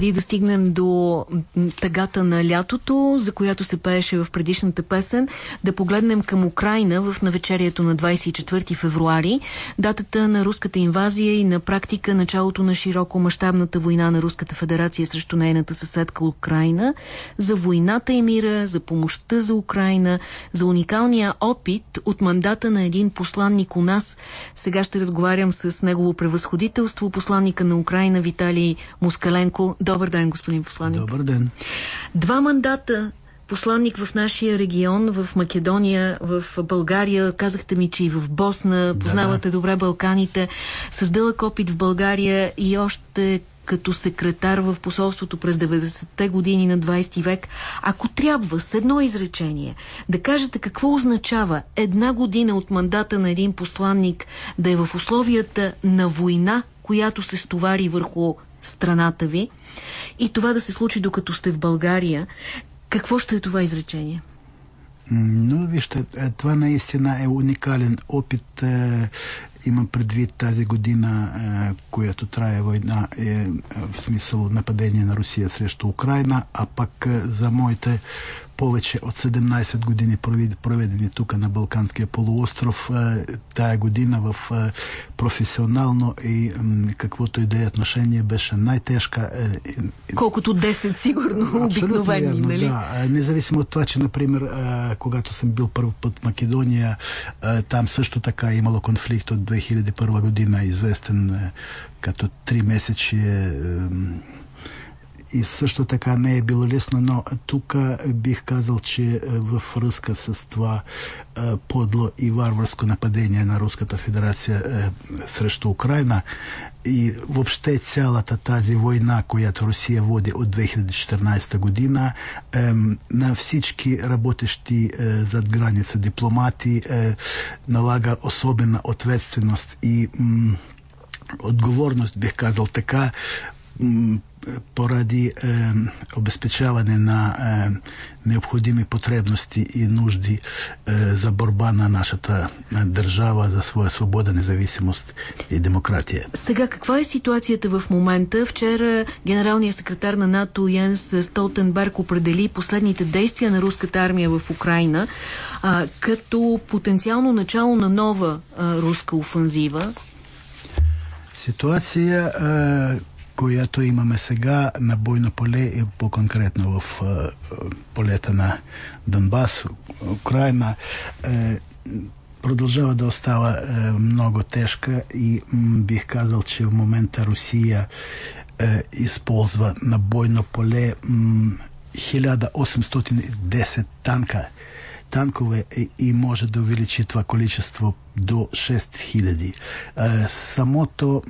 преди да стигнем до тъгата на лятото, за която се пееше в предишната песен, да погледнем към Украина в навечерието на 24 февруари, датата на руската инвазия и на практика началото на широко мащабната война на Руската федерация срещу нейната съседка Украина, за войната и мира, за помощта за Украина, за уникалния опит от мандата на един посланник у нас. Сега ще разговарям с негово превъзходителство, посланника на Украина Виталий Мускаленко. Добър ден, господин посланник. Добър ден. Два мандата посланник в нашия регион, в Македония, в България, казахте ми, че и в Босна, познавате да, да. добре Балканите, с дълъг опит в България и още като секретар в посолството през 90-те години на 20 век, ако трябва с едно изречение да кажете какво означава една година от мандата на един посланник да е в условията на война, която се стовари върху страната ви и това да се случи докато сте в България. Какво ще е това изречение? Ну, вижте, е, това наистина е уникален опит. Е, имам предвид тази година, е, която трае война, е в смисъл нападение на Русия срещу Украина, а пак за моите повече от 17 години проведени тук на Балканския полуостров тая година в професионално и каквото и да е отношение беше най-тежка. Колкото 10 сигурно обикновени, верно, нали? Да, независимо от това, че, например, когато съм бил първо път в Македония, там също така е имало конфликт от 2001 година, известен като три месечи и също така не е било лесно, но тук бих казал, че в връзка с това подло и варварско нападение на Руската федерация срещу Украина и въобще цялата тази война, която Русия води от 2014 година, на всички работещи зад граница дипломати налага особена ответственост и отговорност, бих казал така, поради е, обезпечаване на е, необходими потребности и нужди е, за борба на нашата е, държава за своя свобода, независимост и демократия. Сега, каква е ситуацията в момента? Вчера генералният секретар на НАТО Йенс Столтенберг определи последните действия на руската армия в Украина а, като потенциално начало на нова а, руска офанзива. Ситуация, е, която имаме сега на бойно поле и по-конкретно в полета на Донбас, Украина, е, продължава да остава е, много тежка и бих казал, че в момента Русия е, използва на бойно поле 1810 танка. Танкове и може да увеличи това количество до 6000. Самото,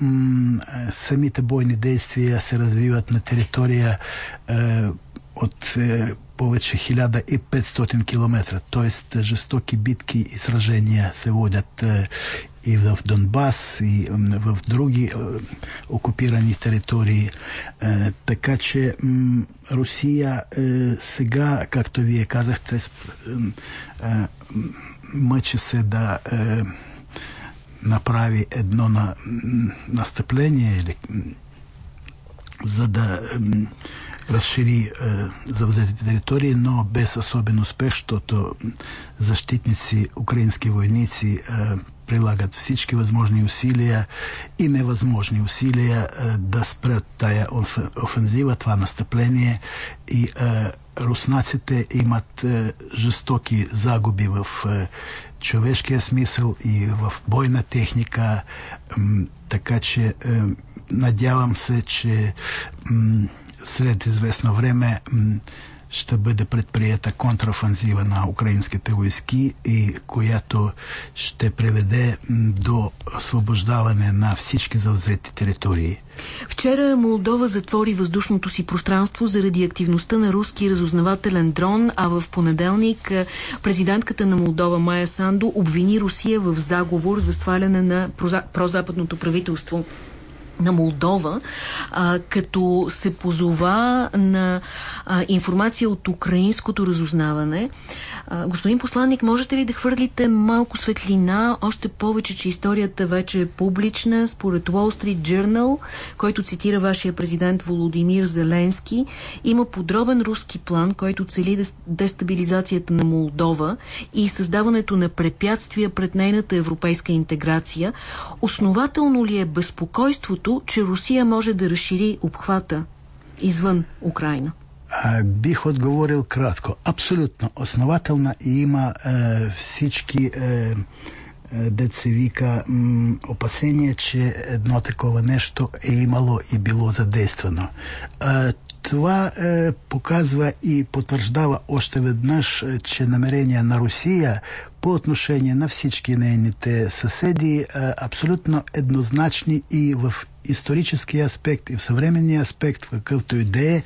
самите бойни действия се развиват на територия от е, повече 1500 км. Т.е. жестоки битки и сражения се водят е, и в Донбас, и в други е, окупирани територии. Е, така че Русия е, сега, както вие казахте, мъчи се да направи едно на, настъпление или за да разшири е, завзетите територии, но без особен успех, защото защитници, украински войници е, прилагат всички възможни усилия и невъзможни усилия е, да спрят тая офензива, това настъпление. И е, руснаците имат е, жестоки загуби в човешкия смисъл и в бойна техника, така че надявам се, че след известно време ще бъде предприета контрафанзива на украинските войски и която ще приведе до освобождаване на всички завзети територии. Вчера Молдова затвори въздушното си пространство заради активността на руски разузнавателен дрон, а в понеделник президентката на Молдова Майя Сандо обвини Русия в заговор за сваляне на прозападното правителство на Молдова, а, като се позова на а, информация от украинското разузнаване. А, господин посланник, можете ли да хвърлите малко светлина, още повече, че историята вече е публична, според Wall Street Journal, който цитира вашия президент Володимир Зеленски, има подробен руски план, който цели дестабилизацията на Молдова и създаването на препятствия пред нейната европейска интеграция. Основателно ли е безпокойството чувството, че Русия може да разшири обхвата извън Украина? Бих отговорил кратко. Абсолютно основателна и има е, всички е, деца вика опасение, че едно такова нещо е имало и било задействано. Това е, показва и потвърждава още веднъж, че намерения на Русия по отношение на всички нейните съседи е абсолютно еднозначни и в исторически аспект, и в съвременния аспект, в какъвто и да е,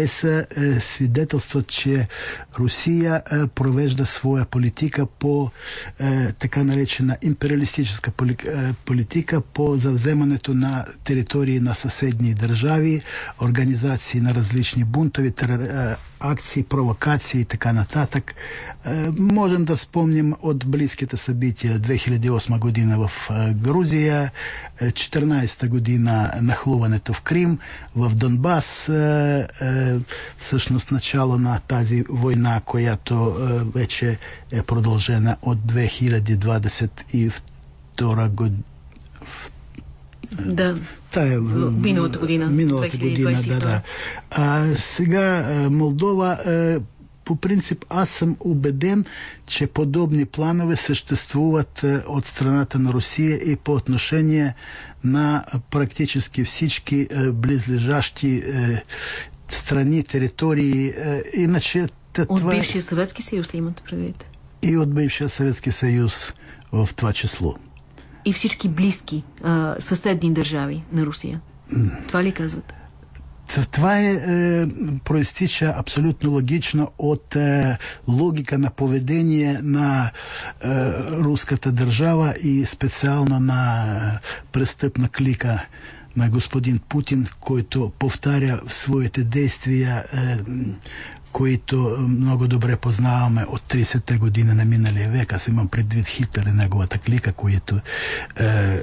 Те са е, свидетелстват, че Русия е, провежда своя политика по е, така наречена империалистическа е, политика по завземането на територии на съседни държави, организации на различни бунтови, тер, е, акции, провокации и така нататък. Е, можем да спомним от близките събития 2008 година в е, Грузия, 14 година нахлуването в Крим, в Донбас, е, всъщност начало на тази война, която вече е продължена от 2022 година. Да. Тая, миналата година. Миналата 2022. година, да, да. А, сега Молдова по принцип аз съм убеден, че подобни планове съществуват от страната на Русия и по отношение на практически всички близлежащи страни, територии. Иначе от това... бившия Съветски съюз ли имате предвид? И от бившия Съветски съюз в това число и всички близки а, съседни държави на Русия. Това ли казвате? Това е, е, проистича абсолютно логично от е, логика на поведение на е, руската държава и специално на престъпна клика на господин Путин, който повтаря в своите действия е, които много добре познаваме от 30-те години на миналия век. Аз имам предвид Хитлер и неговата клика, които е,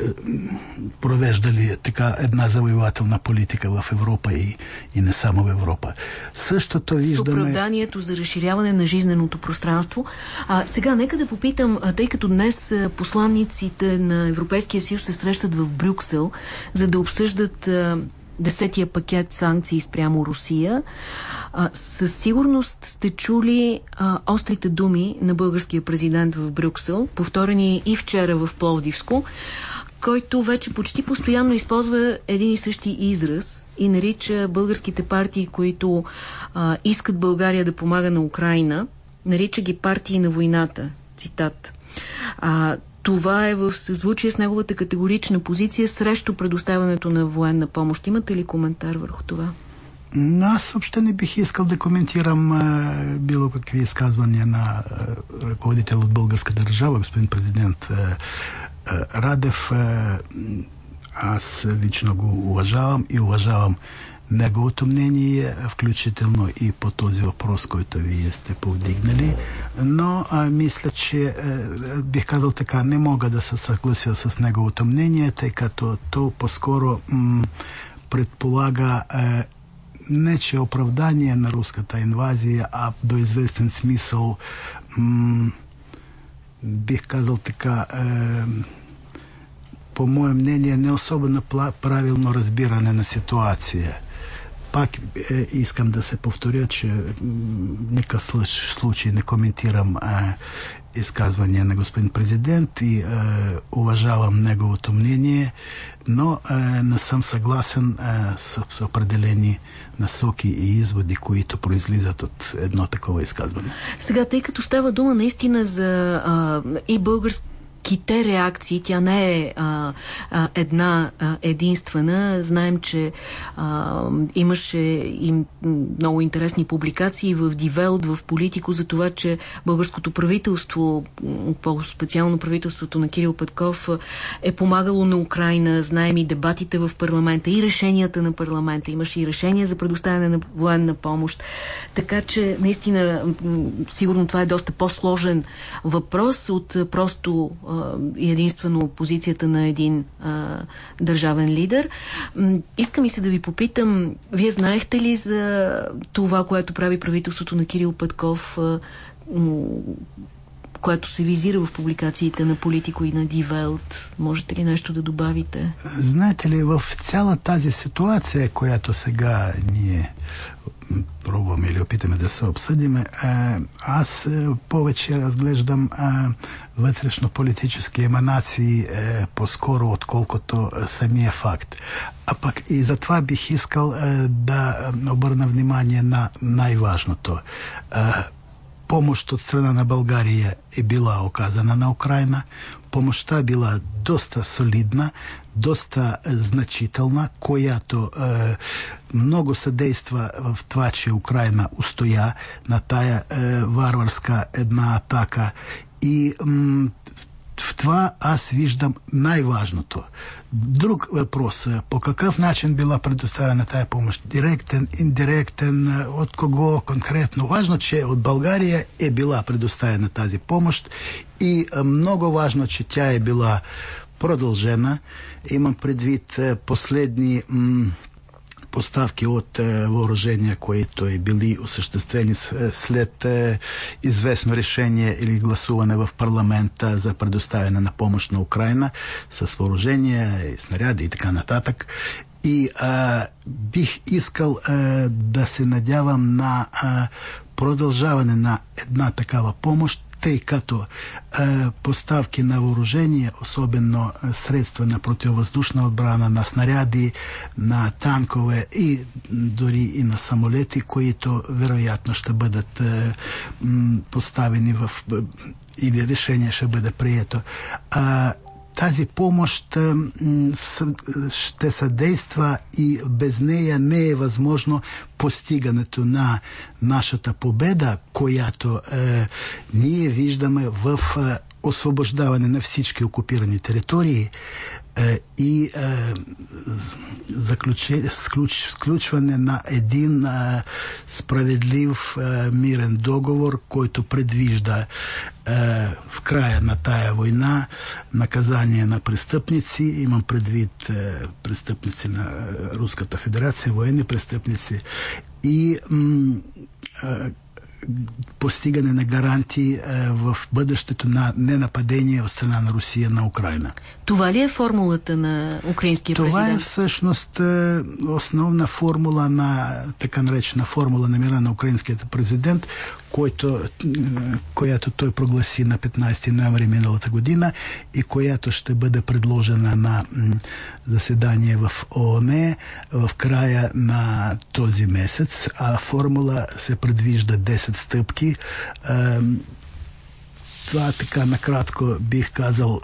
провеждали така една завоевателна политика в Европа и, и не само в Европа. Същото виждаме... С оправданието за разширяване на жизненото пространство. А, сега, нека да попитам, тъй като днес посланниците на Европейския съюз се срещат в Брюксел, за да обсъждат десетия пакет санкции спрямо Русия. А, със сигурност сте чули а, острите думи на българския президент в Брюксел, повторени и вчера в Пловдивско, който вече почти постоянно използва един и същи израз и нарича българските партии, които а, искат България да помага на Украина, нарича ги партии на войната. Цитат. А, това е в съзвучие с неговата категорична позиция срещу предоставянето на военна помощ. Имате ли коментар върху това? Аз въобще не бих искал да коментирам е, било какви изказвания на е, ръководител от българска държава, господин президент е, е, Радев. Е, аз лично го уважавам и уважавам неговото мнение, включително и по този въпрос, който вие сте повдигнали. Но а, мисля, че а, е, бих казал така, не мога да се съглася с неговото мнение, тъй като то по-скоро предполага а, е, не че оправдание на руската инвазия, а до известен смисъл бих казал така е, по мое мнение не особено правилно разбиране на ситуация пак е, искам да се повторя, че никакъв случай не коментирам е, изказвания на господин президент и е, уважавам неговото мнение, но е, не съм съгласен е, с, с определени насоки и изводи, които произлизат от едно такова изказване. Сега, тъй като става дума наистина за а, и български ките реакции. Тя не е а, а, една а, единствена. Знаем, че а, имаше и много интересни публикации в Дивелд, в Политико за това, че българското правителство, по-специално правителството на Кирил Петков, е помагало на Украина. Знаем и дебатите в парламента, и решенията на парламента. Имаше и решение за предоставяне на военна помощ. Така че, наистина, сигурно това е доста по-сложен въпрос от просто единствено позицията на един а, държавен лидер. Искам и се да ви попитам, вие знаехте ли за това, което прави правителството на Кирил Пътков, а, което се визира в публикациите на Политико и на Дивелт. Можете ли нещо да добавите? Знаете ли, в цяла тази ситуация, която сега ние пробваме или опитаме да се обсъдиме, аз повече разглеждам вътрешно-политически еманации по-скоро, отколкото самия факт. А пък и затова бих искал да обърна внимание на най-важното помощ от страна на България е била оказана на Украина. Помощта била доста солидна, доста значителна, която е, много съдейства в това, че Украина устоя на тая е, варварска една атака и в това аз виждам най-важното. Друг въпрос. По какъв начин била предоставена тази помощ? Директен, индиректен, от кого конкретно? Важно, че от България е била предоставена тази помощ и много важно, че тя е била продължена. Имам предвид последни поставки от е, въоръжения, които е били осъществени е, след е, известно решение или гласуване в парламента за предоставяне на помощ на Украина с въоръжения, снаряди и така нататък. И а, бих искал а, да се надявам на а, продължаване на една такава помощ, тъй като е, поставки на вооружение, особено средства на противовъздушна отбрана, на снаряди, на танкове и дори и на самолети, които вероятно ще бъдат е, поставени в или решение ще бъде прието. Тази помощ ще съдейства и без нея не е възможно постигането на нашата победа, която е, ние виждаме в е, освобождаване на всички окупирани територии и е, заключе, сключ, сключване на един е, справедлив е, мирен договор, който предвижда е, в края на тая война наказание на престъпници, имам предвид е, престъпници на Руската федерация, военни престъпници. И е, постигане на гарантии е, в бъдещето на ненападение от страна на Русия на Украина. Това ли е формулата на украинския Това президент? Това е всъщност е, основна формула на така наречена формула на мира на украинският президент, който, която той прогласи на 15 ноември миналата година и която ще бъде предложена на заседание в ООН в края на този месец. А формула се предвижда 10 стъпки. Това така накратко бих казал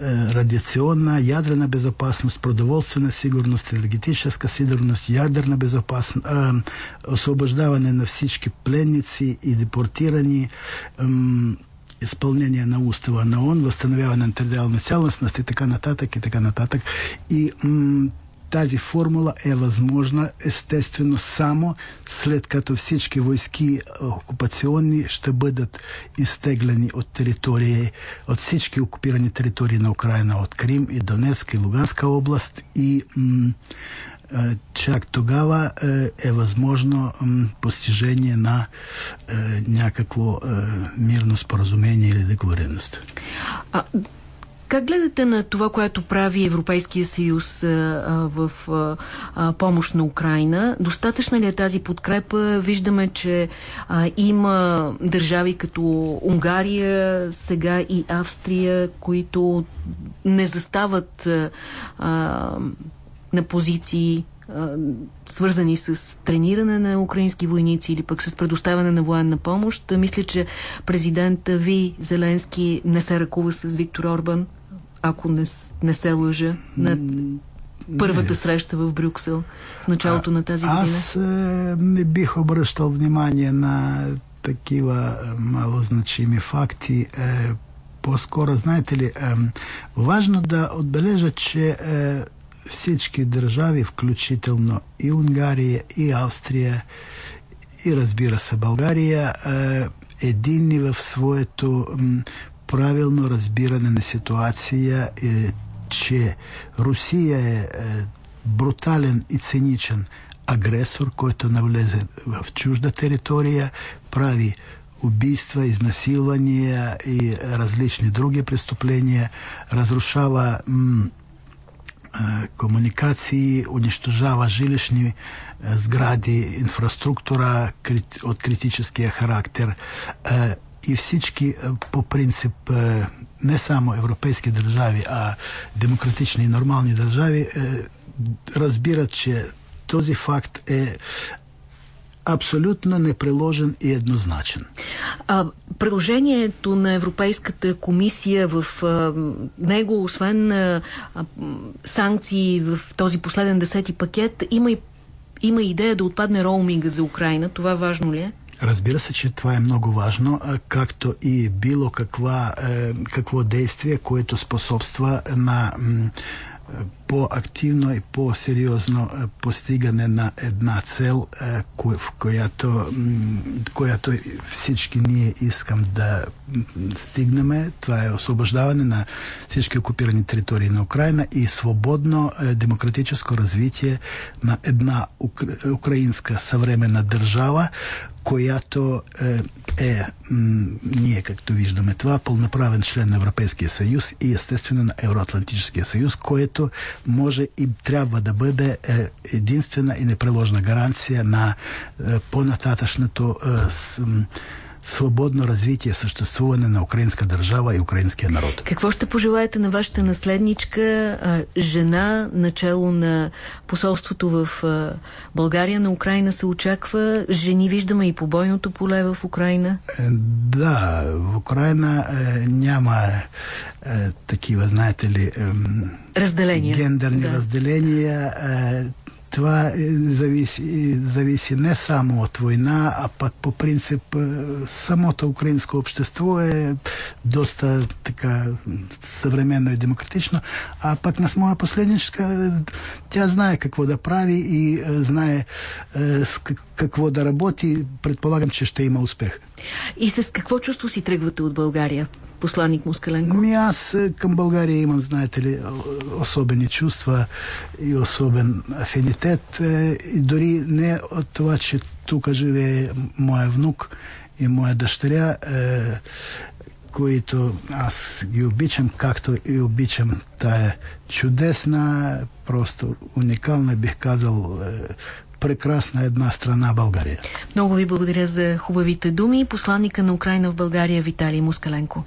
радиационна, ядрена безопасност, продоволствена сигурност, енергетическа сигурност, ядерна безопасност, э, освобождаване на всички пленници и депортирани, э, изпълнение на устава на ООН, възстановяване на териториална цялостност и така нататък и така нататък. И тази формула е възможна естествено само след като всички войски окупационни ще бъдат изтеглени от територии, от всички окупирани територии на Украина, от Крим и Донецка и Луганска област и чак тогава е възможно постижение на някакво мирно споразумение или договореност. Как гледате на това, което прави Европейския съюз а, в а, помощ на Украина? Достатъчна ли е тази подкрепа? Виждаме, че а, има държави като Унгария, сега и Австрия, които не застават а, на позиции свързани с трениране на украински войници или пък с предоставяне на военна помощ. Мисля, че президент Ви Зеленски не се ръкува с Виктор Орбан, ако не, не се лъжа, на първата не. среща в Брюксел в началото а, на тази година? Аз е, не бих обръщал внимание на такива малозначими факти. Е, по-скоро, знаете ли, е, важно да отбележа, че е, всички държави, включително и Унгария, и Австрия, и разбира се България, е, единни в своето правилно разбиране на ситуация, е, че Русия е, е брутален и циничен агресор, който навлезе в чужда територия, прави убийства, изнасилвания и различни други преступления, разрушава комуникации, унищожава жилищни сгради, инфраструктура от критическия характер и всички по принцип не само европейски държави, а демократични и нормални държави разбират, че този факт е абсолютно непреложен и еднозначен. А, предложението на Европейската комисия в а, него, освен а, санкции в този последен десети пакет, има и има идея да отпадне роуминга за Украина. Това важно ли е? Разбира се, че това е много важно, както и било каква, е, какво действие, което способства на по-активно и по-сериозно постигане на една цел, в която, която всички ние искам да стигнем. Това е освобождаване на всички окупирани територии на Украина и свободно демократическо развитие на една украинска съвременна държава, която е, е ние, както виждаме това, пълноправен член на Европейския съюз и естествено на Евроатлантическия съюз, което може и трябва да бъде е, единствена и непреложна гаранция на е, по-нататъчното е, свободно развитие, съществуване на украинска държава и украинския народ. Какво ще пожелаете на вашата наследничка, жена, начало на посолството в България, на Украина се очаква? Жени виждаме и по бойното поле в Украина? Е, да, в Украина е, няма е, такива, знаете ли, разделения. гендерни да. разделения. Е, това е, зависи, зависи не само от война, а пък по принцип е, самото украинско общество е доста така съвременно и демократично, а пък на моя последничка тя знае какво да прави и знае какво да работи. Предполагам, че ще има успех. И с какво чувство си тръгвате от България? Посланник Москаленко? Ми аз е, към България имам, знаете ли, особени чувства и особен афинитет. Е, и дори не от това, че тук живее моя внук и моя дъщеря, е, които аз ги обичам, както и обичам тая чудесна, просто уникална, бих казал, прекрасна една страна България. Много ви благодаря за хубавите думи. Посланника на Украина в България Виталий Мускаленко.